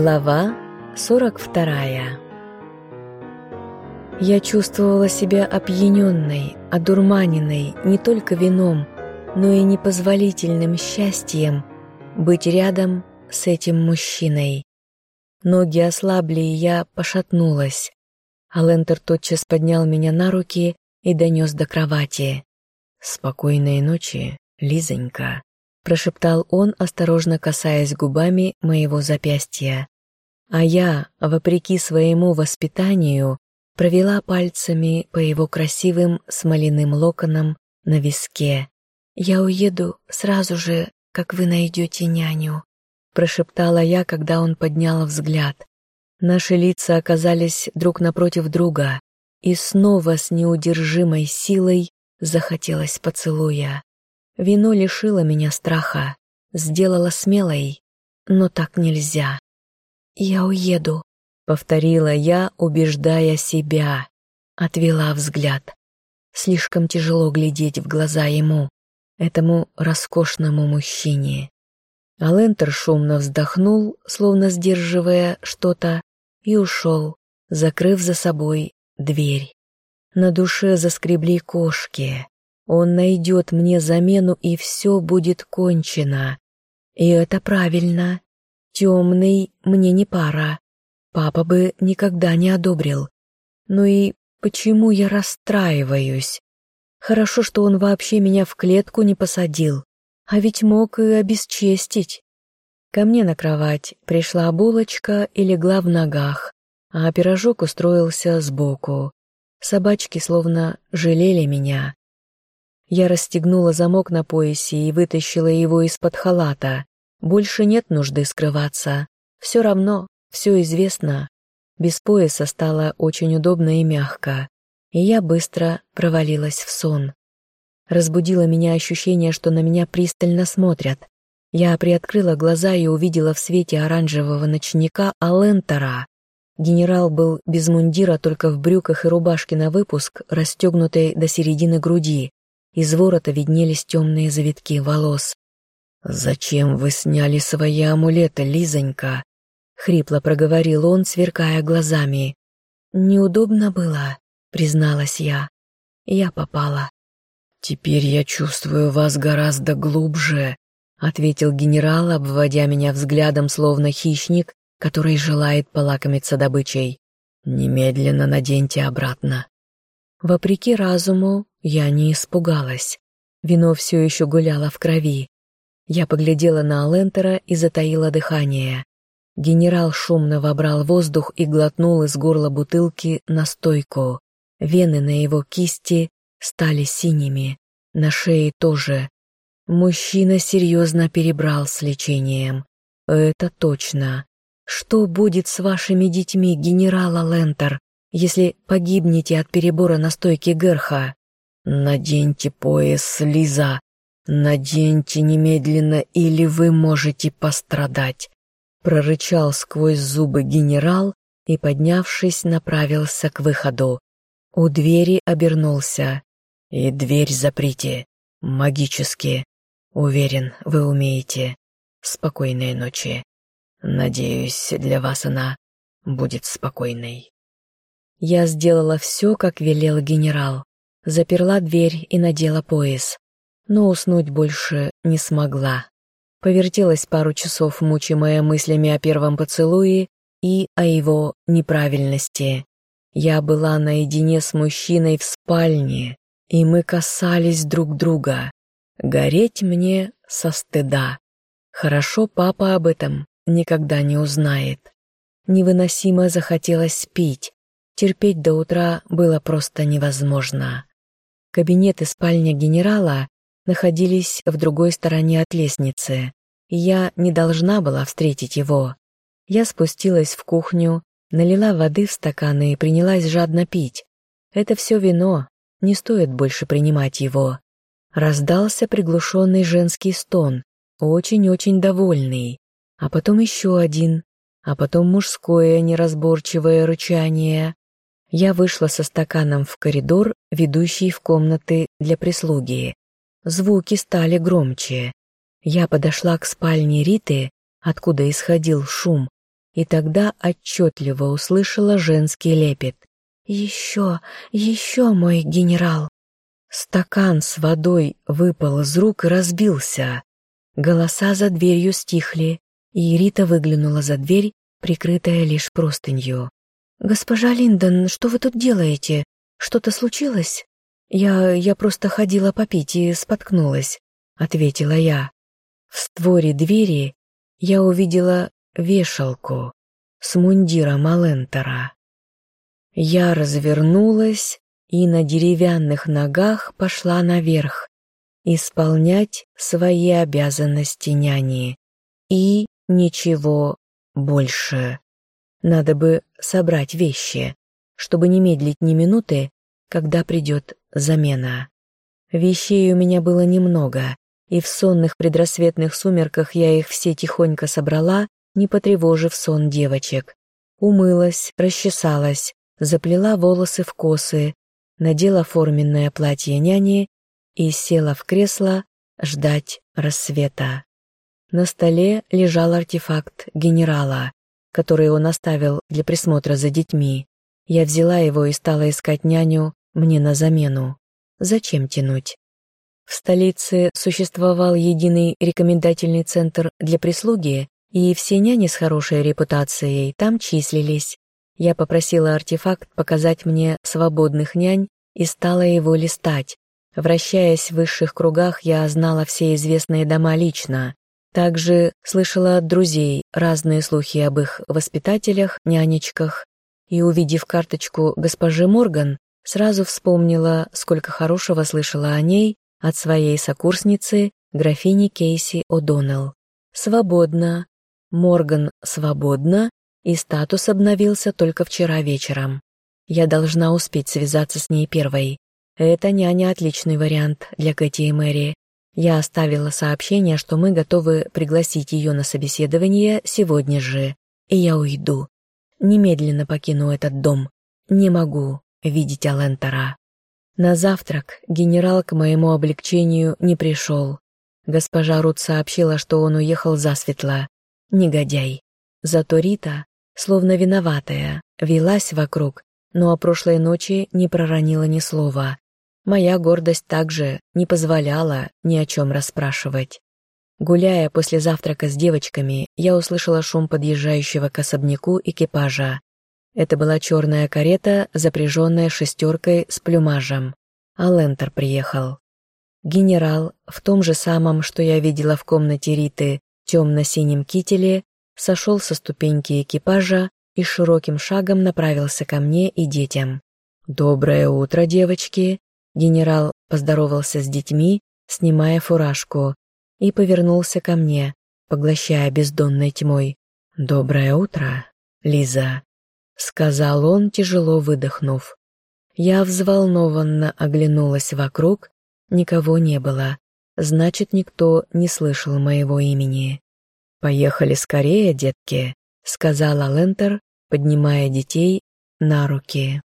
Глава 42 Я чувствовала себя опьяненной, одурманенной не только вином, но и непозволительным счастьем быть рядом с этим мужчиной. Ноги ослабли, и я пошатнулась. Алентер тотчас поднял меня на руки и донес до кровати. «Спокойной ночи, Лизонька», — прошептал он, осторожно касаясь губами моего запястья. А я, вопреки своему воспитанию, провела пальцами по его красивым смоляным локонам на виске. «Я уеду сразу же, как вы найдете няню», — прошептала я, когда он поднял взгляд. Наши лица оказались друг напротив друга, и снова с неудержимой силой захотелось поцелуя. Вино лишило меня страха, сделало смелой, но так нельзя. «Я уеду», — повторила я, убеждая себя. Отвела взгляд. Слишком тяжело глядеть в глаза ему, этому роскошному мужчине. Алентер шумно вздохнул, словно сдерживая что-то, и ушел, закрыв за собой дверь. На душе заскребли кошки. Он найдет мне замену, и все будет кончено. И это правильно. Темный мне не пара. Папа бы никогда не одобрил. Ну и почему я расстраиваюсь? Хорошо, что он вообще меня в клетку не посадил, а ведь мог и обесчестить. Ко мне на кровать пришла булочка и легла в ногах, а пирожок устроился сбоку. Собачки словно жалели меня. Я расстегнула замок на поясе и вытащила его из-под халата. Больше нет нужды скрываться. Все равно, все известно. Без пояса стало очень удобно и мягко, и я быстро провалилась в сон. Разбудило меня ощущение, что на меня пристально смотрят. Я приоткрыла глаза и увидела в свете оранжевого ночника Алентера. Генерал был без мундира, только в брюках и рубашке на выпуск, расстегнутой до середины груди. Из ворота виднелись темные завитки волос. «Зачем вы сняли свои амулеты, Лизонька?» — хрипло проговорил он, сверкая глазами. «Неудобно было», — призналась я. Я попала. «Теперь я чувствую вас гораздо глубже», — ответил генерал, обводя меня взглядом, словно хищник, который желает полакомиться добычей. «Немедленно наденьте обратно». Вопреки разуму, я не испугалась. Вино все еще гуляло в крови. Я поглядела на Алентера и затаила дыхание. Генерал шумно вобрал воздух и глотнул из горла бутылки настойку. Вены на его кисти стали синими, на шее тоже. Мужчина серьезно перебрал с лечением. Это точно. Что будет с вашими детьми, генерал Лентер, если погибнете от перебора настойки Герха? Наденьте пояс, Лиза. Наденьте немедленно, или вы можете пострадать. Прорычал сквозь зубы генерал и, поднявшись, направился к выходу. У двери обернулся. «И дверь заприте. Магически. Уверен, вы умеете. Спокойной ночи». Надеюсь, для вас она будет спокойной. Я сделала все, как велел генерал. Заперла дверь и надела пояс. Но уснуть больше не смогла. Повертелась пару часов, мучимая мыслями о первом поцелуе и о его неправильности. Я была наедине с мужчиной в спальне, и мы касались друг друга. Гореть мне со стыда. Хорошо папа об этом никогда не узнает. Невыносимо захотелось пить. Терпеть до утра было просто невозможно. Кабинет и спальня генерала находились в другой стороне от лестницы, я не должна была встретить его. Я спустилась в кухню, налила воды в стаканы и принялась жадно пить. Это все вино, не стоит больше принимать его. Раздался приглушенный женский стон, очень-очень довольный а потом еще один, а потом мужское неразборчивое рычание. Я вышла со стаканом в коридор, ведущий в комнаты для прислуги. Звуки стали громче. Я подошла к спальне Риты, откуда исходил шум, и тогда отчетливо услышала женский лепет. «Еще, еще, мой генерал!» Стакан с водой выпал из рук и разбился. Голоса за дверью стихли, и Рита выглянула за дверь, прикрытая лишь простынью. «Госпожа Линдон, что вы тут делаете? Что-то случилось?» «Я... я просто ходила попить и споткнулась», — ответила я. В створе двери я увидела вешалку с мундиром Алентера. Я развернулась и на деревянных ногах пошла наверх исполнять свои обязанности няни. И ничего больше. Надо бы собрать вещи, чтобы не медлить ни минуты, когда придет замена. Вещей у меня было немного, и в сонных предрассветных сумерках я их все тихонько собрала, не потревожив сон девочек. Умылась, расчесалась, заплела волосы в косы, надела форменное платье няни и села в кресло ждать рассвета. На столе лежал артефакт генерала, который он оставил для присмотра за детьми. Я взяла его и стала искать няню мне на замену. Зачем тянуть? В столице существовал единый рекомендательный центр для прислуги, и все няни с хорошей репутацией там числились. Я попросила артефакт показать мне свободных нянь и стала его листать. Вращаясь в высших кругах, я знала все известные дома лично. Также слышала от друзей разные слухи об их воспитателях, нянечках, и, увидев карточку госпожи Морган, сразу вспомнила, сколько хорошего слышала о ней от своей сокурсницы, графини Кейси О'Доннелл. Свободно. Морган свободно, и статус обновился только вчера вечером. Я должна успеть связаться с ней первой. Это няня отличный вариант для Кэти и Мэри. Я оставила сообщение, что мы готовы пригласить ее на собеседование сегодня же, и я уйду. Немедленно покину этот дом. Не могу видеть Алентера. На завтрак генерал к моему облегчению не пришел. Госпожа Рут сообщила, что он уехал засветло. Негодяй. Зато Рита, словно виноватая, велась вокруг, но о прошлой ночи не проронила ни слова. Моя гордость также не позволяла ни о чем расспрашивать. Гуляя после завтрака с девочками, я услышала шум подъезжающего к особняку экипажа. Это была черная карета, запряженная шестеркой с плюмажем. А Лентер приехал. Генерал, в том же самом, что я видела в комнате Риты, темно-синем кителе, сошел со ступеньки экипажа и широким шагом направился ко мне и детям. «Доброе утро, девочки!» Генерал поздоровался с детьми, снимая фуражку, и повернулся ко мне, поглощая бездонной тьмой. «Доброе утро, Лиза!» сказал он, тяжело выдохнув. Я взволнованно оглянулась вокруг, никого не было, значит, никто не слышал моего имени. «Поехали скорее, детки», — сказала Лентер, поднимая детей на руки.